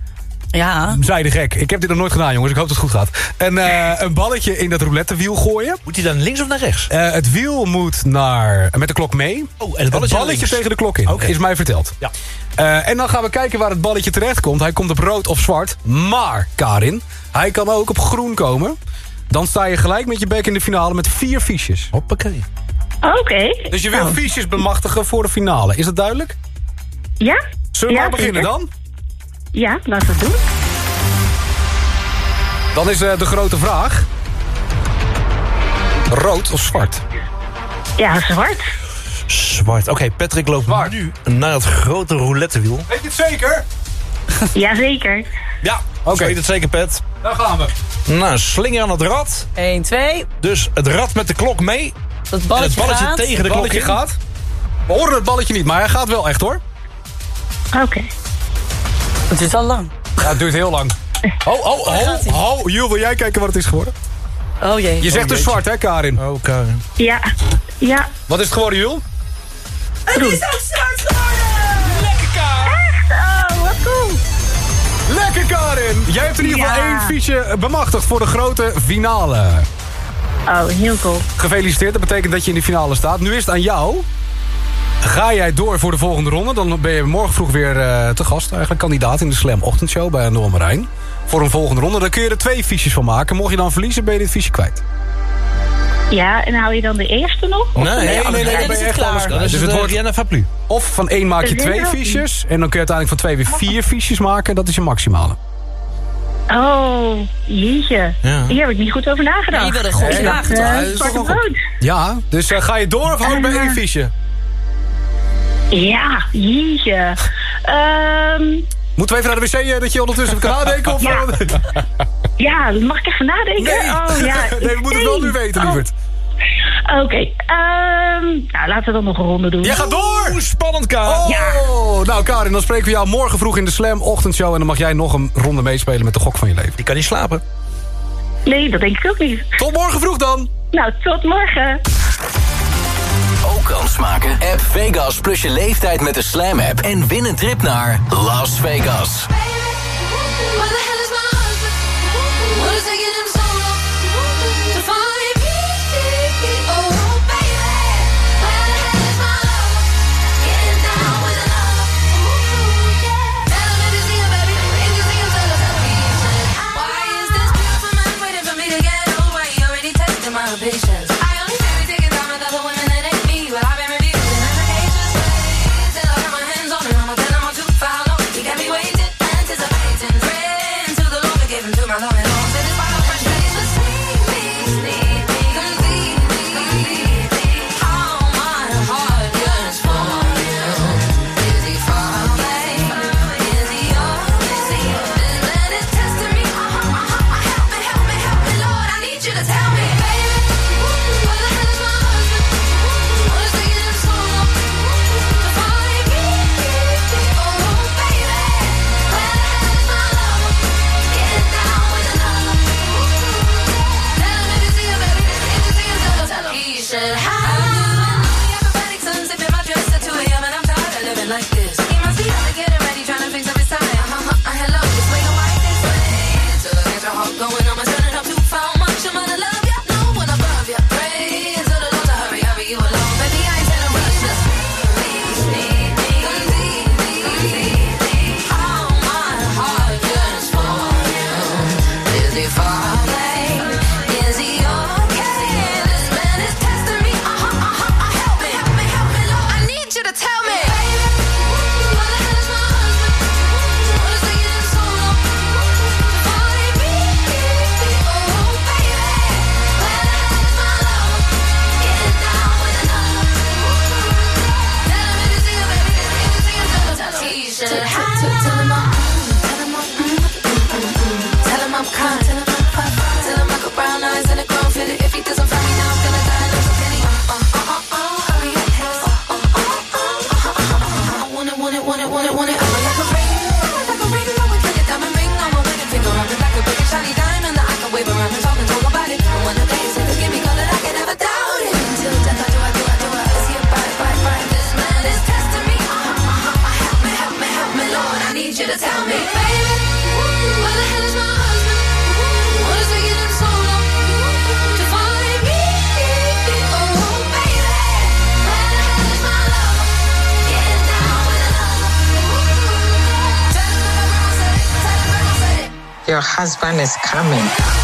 S29: Ja.
S19: Zij de gek. Ik heb dit nog nooit gedaan, jongens. Ik hoop dat het goed gaat. En eh, een balletje in dat roulettewiel gooien.
S20: Moet hij dan links of naar rechts?
S19: Eh, het wiel moet naar, met de klok mee.
S20: Oh, en het balletje
S19: tegen de klok in. Is mij verteld.
S20: Ja.
S19: Eh, en dan gaan we kijken waar het balletje terecht komt. Hij komt op rood of zwart. Maar, Karin, hij kan ook op groen komen. Dan sta je gelijk met je bek in de finale met vier fiches.
S20: Hoppakee.
S44: Oké.
S19: Dus je wil
S44: Nou,
S19: fiches bemachtigen voor de finale. Is dat duidelijk?
S44: Ja?
S19: Zullen we
S44: Ja,
S19: maar beginnen
S44: zeker.
S19: dan?
S44: Ja, laten we het doen.
S19: Dan is eh, de grote vraag. Rood of zwart?
S44: Ja, zwart.
S20: Zwart. Oké, Patrick loopt nu naar het grote roulettewiel.
S19: Weet je het zeker?
S44: Jazeker.
S20: Ja,
S19: Oké.
S20: oké. weet het zeker, Pet.
S19: Daar gaan we.
S20: Nou, slinger aan het rad.
S29: 1, 2.
S20: Dus het rad met de klok mee.
S29: Dat
S20: En
S29: balletje,
S20: het balletje
S29: gaat.
S20: tegen de
S19: Het
S20: klok
S19: balletje
S20: in.
S19: gaat. We horen het balletje niet, maar hij gaat wel echt hoor.
S44: Oké.
S29: Het is al lang.
S19: Ja, het duurt heel lang. Oh, oh, oh, oh. Jules, wil jij kijken wat het is geworden?
S29: Oh jee.
S19: Je zegt dus zwart, hè, Karin?
S20: Oh, Karin.
S44: Ja. Ja.
S19: Wat is het geworden, Jules?
S29: Het is ook zwart geworden!
S19: Lekker, Karin!
S44: Oh, wat cool.
S19: Lekker, Karin! Jij hebt in ieder geval
S44: Ja.
S19: één fiche bemachtigd voor de grote finale.
S44: Oh, heel cool.
S19: Gefeliciteerd, dat betekent dat je in de finale staat. Nu is het aan jou. Ga jij door voor de volgende ronde? Dan ben je morgen vroeg weer eh, te gast. Eigenlijk kandidaat in de Slam Ochtendshow bij Noor Marijn. Voor een volgende ronde. Dan kun je er twee fiches van maken. Mocht je dan verliezen, ben je dit fiche kwijt.
S44: Ja, en hou je dan de eerste nog?
S20: Nee, nee, nee,
S19: ben
S20: nee,
S19: je
S29: dan is het
S19: echt
S29: klaar.
S19: alles
S20: Dan is
S19: Dus
S20: het uh,
S19: wordt
S20: Rihanna.
S19: Of van één maak je
S44: Dat
S19: twee fiches. En dan kun je uiteindelijk van twee weer vier fiches maken. Dat is je maximale.
S44: Oh, jeetje.
S20: Ja.
S44: Hier heb ik niet goed over nagedacht. Ik eh,
S19: dat toch wel goed.
S44: brood.
S19: Ja, dus eh, ga je door of hou je bij één fiche?
S44: Ja, jeetje. Ehm,
S19: Moeten we even naar de wc eh, dat je ondertussen kan nadenken? Of,
S44: Ja.
S19: eh,
S44: ja, mag ik even nadenken?
S19: Nee,
S44: Oh, ja.
S19: nee, we moeten het wel nu weten,
S44: Oh,
S19: lieverd.
S44: Oké, ehm, nou laten we dan nog een ronde doen.
S19: Jij gaat door!
S20: Oeh, spannend, Ka.
S19: Oh,
S44: Ja.
S19: nou Karin, dan spreken we jou morgen vroeg in de Slam ochtendshow... en dan mag jij nog een ronde meespelen met de gok van je leven.
S20: Die kan niet slapen.
S44: Nee, dat denk ik ook niet.
S19: Tot morgen vroeg dan!
S44: Nou, tot morgen.
S43: Kans maken? App Vegas plus je leeftijd met de Slam app. En win een trip naar Las Vegas.
S45: Husband is
S41: coming.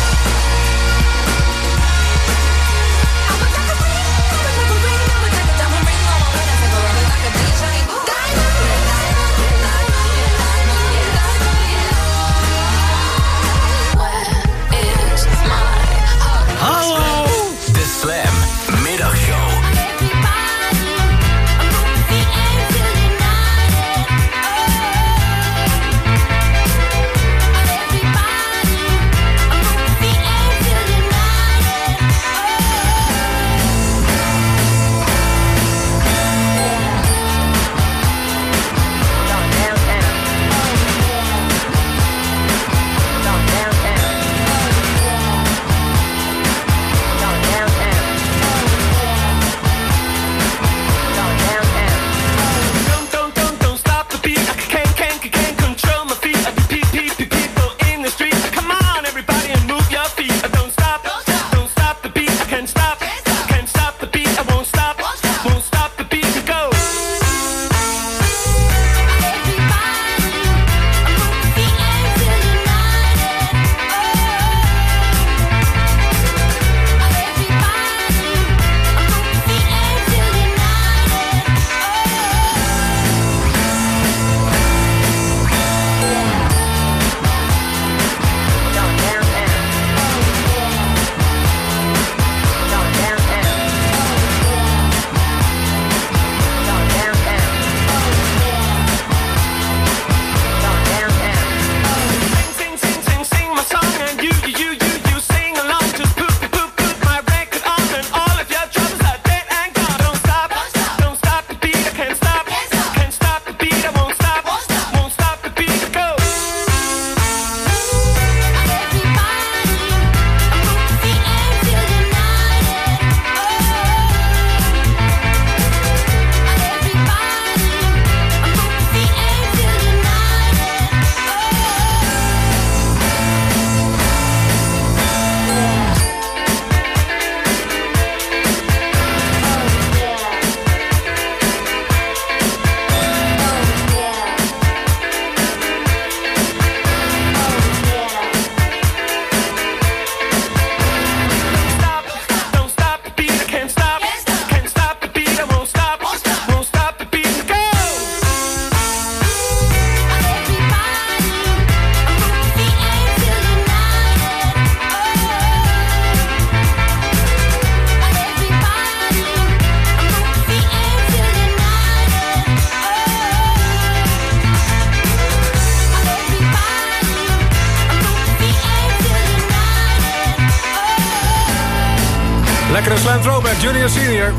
S19: Lekkere Slam Throwback, Junior Senior.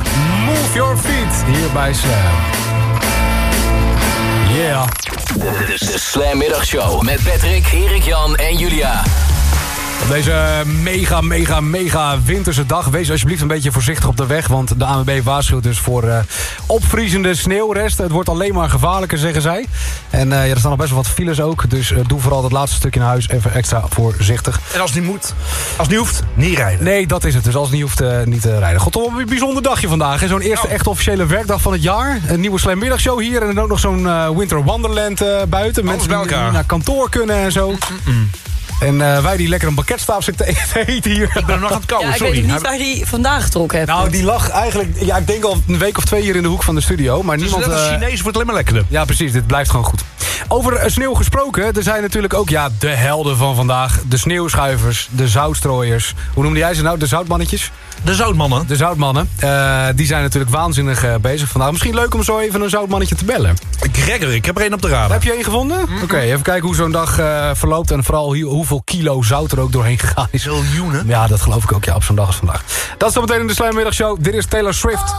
S19: Move your feet hier bij Slam. Yeah.
S17: De, de, de Slam Middagshow met Patrick, Erik Jan en Julia.
S19: Op deze mega, mega, mega winterse dag... wees alsjeblieft een beetje voorzichtig op de weg... want de ANWB waarschuwt dus voor uh, opvriezende sneeuwresten. Het wordt alleen maar gevaarlijker, zeggen zij. En uh, ja, er staan nog best wel wat files ook... dus uh, doe vooral dat laatste stukje naar huis even extra voorzichtig.
S20: En als het niet moet, als het niet hoeft, niet rijden.
S19: Nee, dat is het. Dus als het niet hoeft, niet rijden. God, toch een bijzonder dagje vandaag. Zo'n eerste
S20: Oh.
S19: echt officiële werkdag van het jaar. Een nieuwe Slam middagshow hier... en dan ook nog zo'n Winter Wonderland buiten. Mensen die naar kantoor kunnen en zo. En uh, wij die lekker een bakketstaaf zitten te eten hier.
S20: Ik ben nog aan het kauwen,
S29: Ja, ik
S20: sorry.
S29: weet niet waar die vandaag getrokken heeft.
S19: Nou, die lag eigenlijk... Ja, ik denk al een week of twee hier in de hoek van de studio. Maar
S20: Dus
S19: niemand...
S20: net als
S19: eh,
S20: Chinees wordt het alleen maar lekkerder.
S19: ja, precies. Dit blijft gewoon goed. Over eh, sneeuw gesproken. Er zijn natuurlijk ook ja, de helden van vandaag. De sneeuwschuivers, de zoutstrooiers. Hoe noemde jij ze nou? De zoutmannetjes?
S20: De zoutmannen.
S19: De zoutmannen. Eh, die zijn natuurlijk waanzinnig eh, bezig vandaag. Misschien leuk om zo even een zoutmannetje te bellen.
S20: Gregor, ik heb er één op de radar.
S19: Heb je één gevonden? Oké, even kijken hoe zo'n dag verloopt. En vooral hoe- hoeveel kilo zout er ook doorheen gegaan is.
S20: Miljoenen.
S19: Ja, dat geloof ik ook ja, op zo'n dag als vandaag. Dat is dan meteen in de Slijmmiddagshow. Dit is Taylor Swift.